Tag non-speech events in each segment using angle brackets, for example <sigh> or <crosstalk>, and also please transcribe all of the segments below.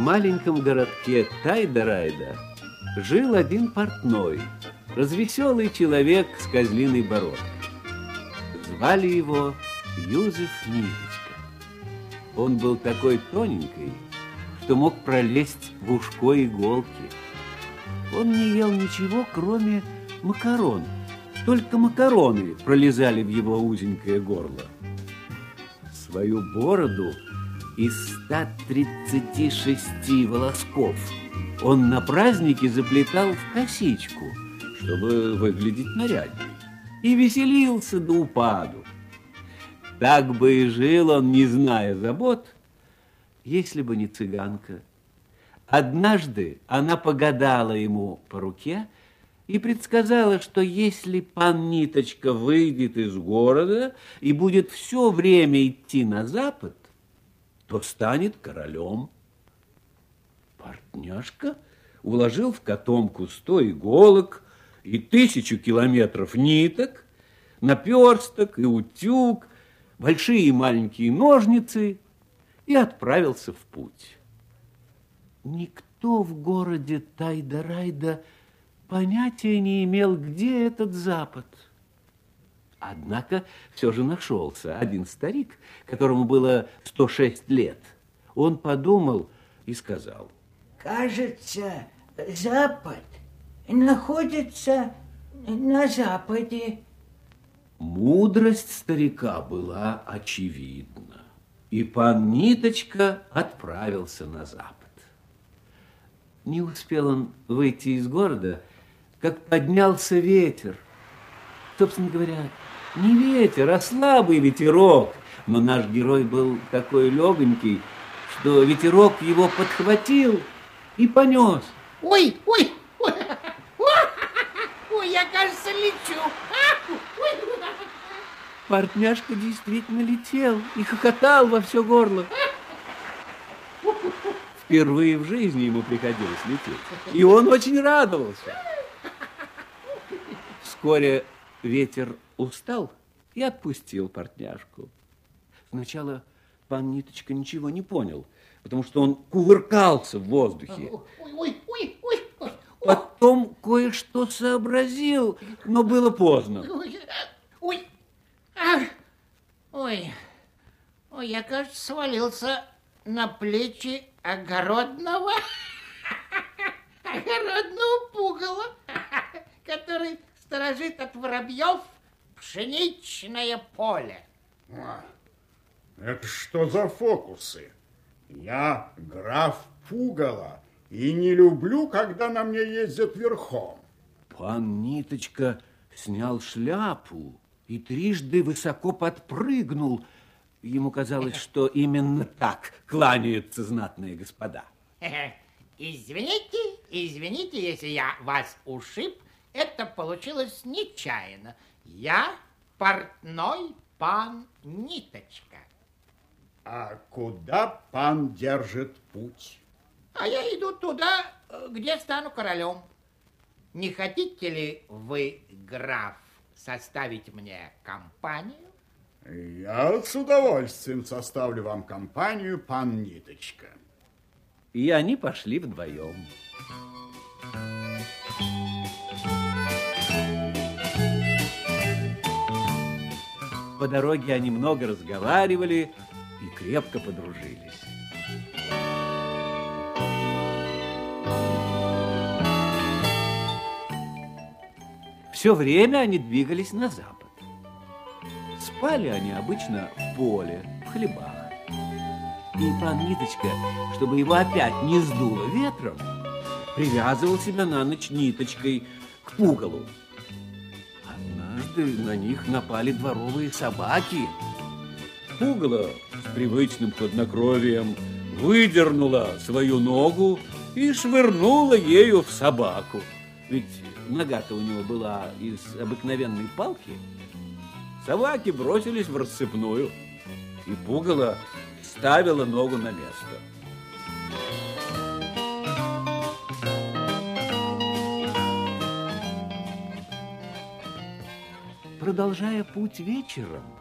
маленьком городке Тайда-Райда жил один портной, развеселый человек с козлиной бородкой. Звали его Юзеф Ниточка. Он был такой тоненький, что мог пролезть в ушко иголки. Он не ел ничего, кроме макарон. Только макароны пролезали в его узенькое горло. Свою бороду из 136 волосков он на празднике заплетал в косичку, чтобы выглядеть нарядней, и веселился до упаду. Так бы и жил он, не зная забот, если бы не цыганка. Однажды она погадала ему по руке и предсказала, что если пан Ниточка выйдет из города и будет все время идти на запад, то станет королем. Портняшка уложил в котомку сто иголок и тысячу километров ниток, наперсток и утюг, большие и маленькие ножницы и отправился в путь. Никто в городе Тайда-Райда понятия не имел, где этот запад – Однако все же нашелся один старик, которому было 106 лет. Он подумал и сказал. Кажется, Запад находится на Западе. Мудрость старика была очевидна, и пан Ниточка отправился на Запад. Не успел он выйти из города, как поднялся ветер. Собственно говоря, не ветер, а слабый ветерок. Но наш герой был такой легонький, что ветерок его подхватил и понес. Ой, ой, ой, <laughs> ой, я, кажется, лечу. <laughs> Портняшка действительно летел и хохотал во все горло. Впервые в жизни ему приходилось лететь. И он очень радовался. Вскоре ветер устал и отпустил портняшку. Сначала пан Ниточка ничего не понял, потому что он кувыркался в воздухе. Ой, ой, ой, ой. Потом кое-что сообразил, но было поздно. Ой, ой, ой, я, кажется, свалился на плечи огородного, <laughs> огородного пугала, <laughs> который сторожит от воробьев пшеничное поле. А, это что за фокусы? Я граф Пугало и не люблю, когда на мне ездят верхом. Пан Ниточка снял шляпу и трижды высоко подпрыгнул. Ему казалось, что именно так кланяются знатные господа. Извините, извините, если я вас ушиб, это получилось нечаянно. Я портной пан Ниточка. А куда пан держит путь? А я иду туда, где стану королем. Не хотите ли вы, граф, составить мне компанию? Я с удовольствием составлю вам компанию, пан Ниточка. И они пошли вдвоем. По дороге они много разговаривали и крепко подружились. Все время они двигались на запад. Спали они обычно в поле, в хлебах. И пан Ниточка, чтобы его опять не сдуло ветром, привязывал себя на ночь ниточкой к пугалу однажды на них напали дворовые собаки. Пугало с привычным хладнокровием выдернула свою ногу и швырнула ею в собаку. Ведь нога-то у него была из обыкновенной палки. Собаки бросились в рассыпную, и пугало ставила ногу на место. Продолжая путь вечером,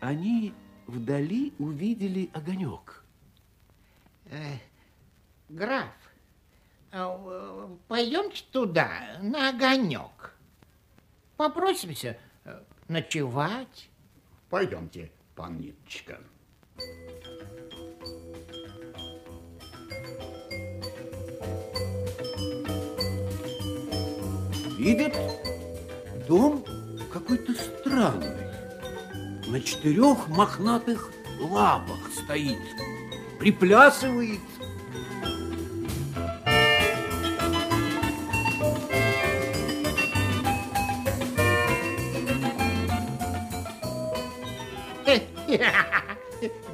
они вдали увидели огонек. Э, Граф, э, пойдемте туда, на огонек. Попросимся э, ночевать. Пойдемте, пан Ниточка. Видят, дом какой-то странный. На четырех мохнатых лапах стоит, приплясывает.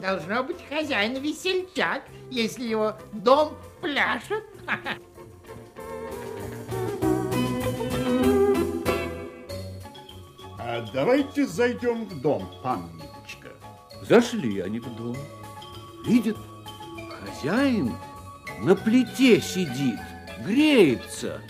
Должно быть хозяин весельчак, если его дом пляшет. А давайте зайдем в дом, пан Ниточка. Зашли они в дом. Видят, хозяин на плите сидит, греется,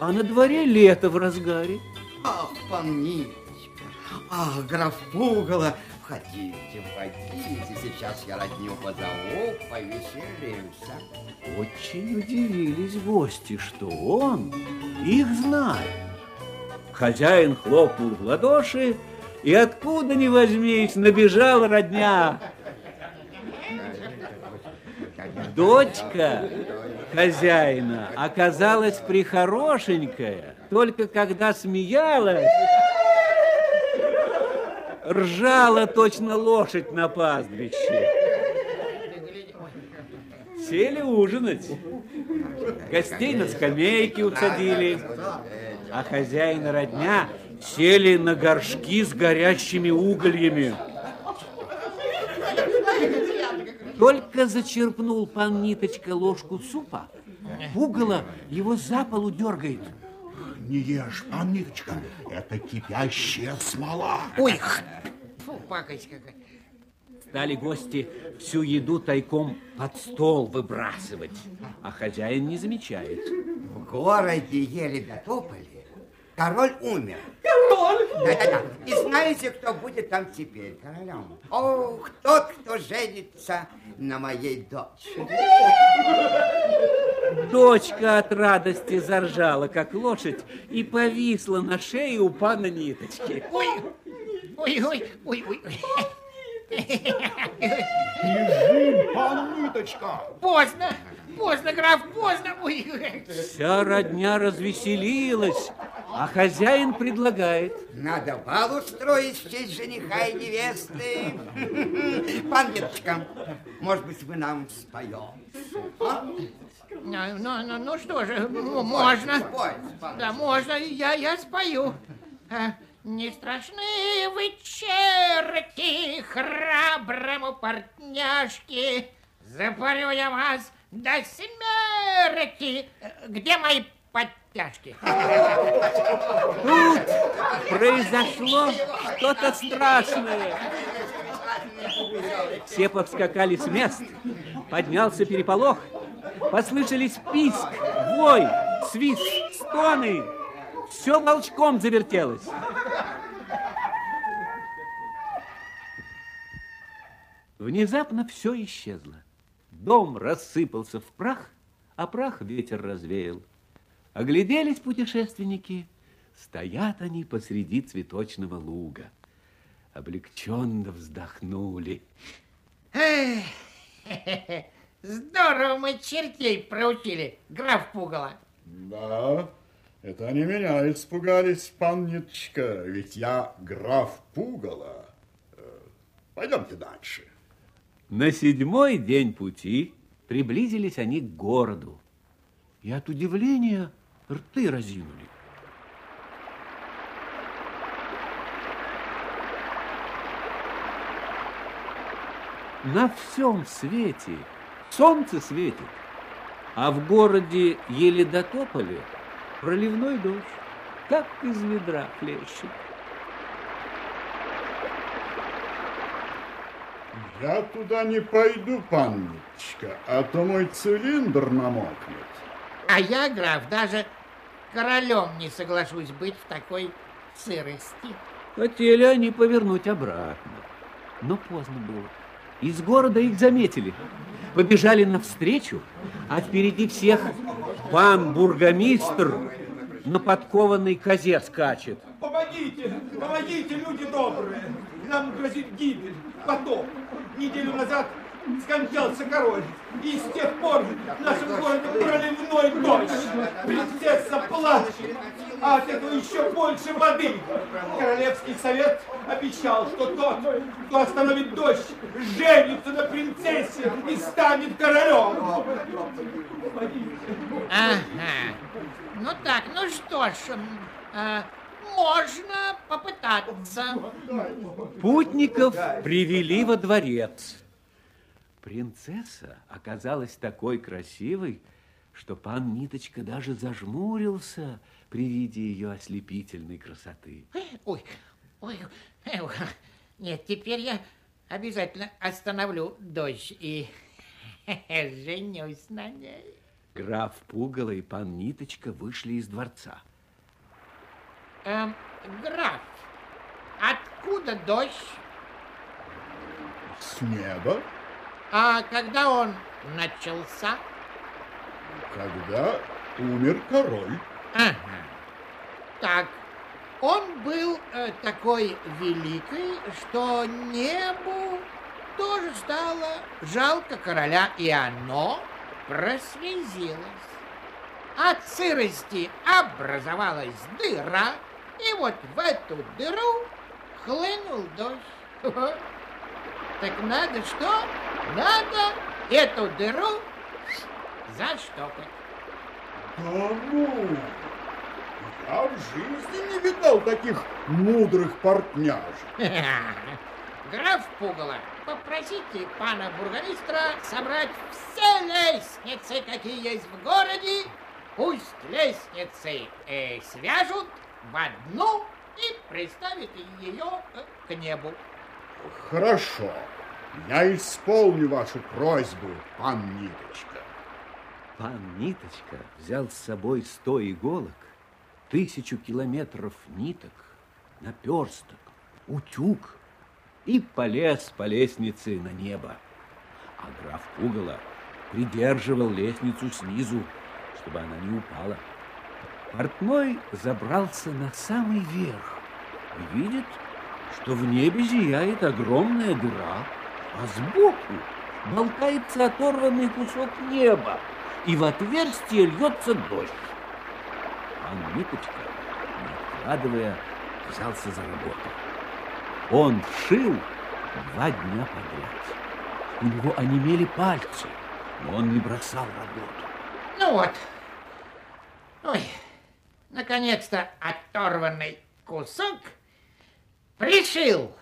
а на дворе лето в разгаре. Ах, пан Ниточка, ах, граф Пугало, входите, входите, сейчас я родню позову, повеселимся. Очень удивились гости, что он их знает. Хозяин хлопнул в ладоши, и откуда ни возьмись, набежала родня. Дочка хозяина оказалась прихорошенькая, только когда смеялась, ржала точно лошадь на пастбище. Сели ужинать. Гостей на скамейке усадили, а хозяин и родня сели на горшки с горящими угольями. Только зачерпнул пан Ниточка ложку супа, пугало его за полу дергает. Не ешь, пан Ниточка, это кипящая смола. Ой, фу, пакость какая. Стали гости всю еду тайком под стол выбрасывать, а хозяин не замечает. В городе еле дотопали, король умер. Король? Да-да-да. И знаете, кто будет там теперь королем? Ох, тот, кто женится на моей дочери. Дочка от радости заржала, как лошадь, и повисла на шее у пана ниточки. Ой, ой, ой, ой, ой. Бежим, пан Ниточка. Поздно, поздно, граф, поздно. Вся родня развеселилась, а хозяин предлагает. Надо бал устроить в честь жениха и невесты. Пан Ниточка, может быть, вы нам споете? А? Ну, ну, ну, что же, м- можно. Спойте, пан. Да, можно, я, я спою. А, Не страшны вы черти храброму партняшке, Запарю я вас до смерти. Где мои подтяжки? Тут произошло что-то страшное. Все повскакали с мест, поднялся переполох, послышались писк, вой, свист, стоны. Все волчком завертелось. Внезапно все исчезло. Дом рассыпался в прах, а прах ветер развеял. Огляделись путешественники. Стоят они посреди цветочного луга. Облегченно вздохнули. Эх, Здорово мы чертей проучили, граф Пугало. Да, это они меня испугались, пан Ниточка, ведь я граф Пугало. Э, Пойдемте дальше. На седьмой день пути приблизились они к городу. И от удивления рты разинули. На всем свете солнце светит, а в городе еле проливной дождь, как из ведра хлещет. Я туда не пойду, пан Ниточка, а то мой цилиндр намокнет. А я, граф, даже королем не соглашусь быть в такой сырости. Хотели они повернуть обратно, но поздно было. Из города их заметили. Побежали навстречу, а впереди всех пан бургомистр на подкованной козе скачет. Помогите, помогите, люди добрые. Нам грозит гибель, потоп. Неделю назад скончался король. И с тех пор в нашем городе проливной дождь. Принцесса плачет, а от этого еще больше воды. Королевский совет обещал, что тот, кто остановит дождь, женится на принцессе и станет королем. Ага. Ну так, ну что ж, а, можно попытаться. Путников привели во дворец. Принцесса оказалась такой красивой, что пан Ниточка даже зажмурился при виде ее ослепительной красоты. Ой, ой, эх, нет, теперь я обязательно остановлю дождь и <laughs> женюсь на ней. Граф Пугало и пан Ниточка вышли из дворца. Эм, граф, откуда дождь? С неба, А когда он начался? когда умер король. Ага. Так, он был э, такой великий, что небу тоже стало жалко короля, и оно прослезилось. От сырости образовалась дыра, и вот в эту дыру хлынул дождь. <laughs> Так надо что? Надо эту дыру заштопать. Да ну, я в жизни не видал таких мудрых партняжек. <laughs> Граф Пугало, попросите пана бургомистра собрать все лестницы, какие есть в городе. Пусть лестницы э, свяжут в одну и приставят ее э, к небу. Хорошо, я исполню вашу просьбу, пан Ниточка. Пан Ниточка взял с собой сто иголок, тысячу километров ниток, наперсток, утюг и полез по лестнице на небо. А граф Пугало придерживал лестницу снизу, чтобы она не упала. Портной забрался на самый верх и видит, что в небе зияет огромная дыра, а сбоку болтается оторванный кусок неба, и в отверстие льется дождь. Пан Ниточка, не откладывая, взялся за работу. Он шил два дня подряд. У него онемели пальцы, но он не бросал работу. Ну вот. Ой, наконец-то оторванный кусок пришил.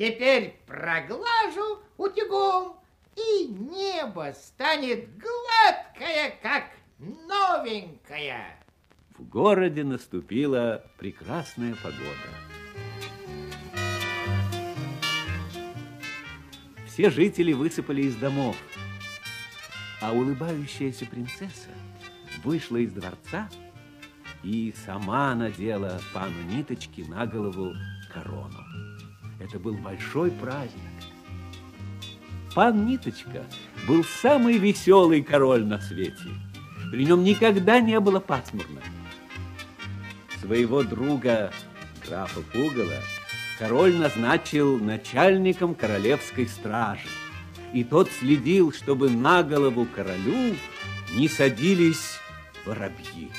Теперь проглажу утюгом, и небо станет гладкое, как новенькое. В городе наступила прекрасная погода. Все жители высыпали из домов, а улыбающаяся принцесса вышла из дворца и сама надела пану Ниточки на голову корону. Это был большой праздник. Пан Ниточка был самый веселый король на свете. При нем никогда не было пасмурно. Своего друга, графа Пугала, король назначил начальником королевской стражи. И тот следил, чтобы на голову королю не садились воробьи.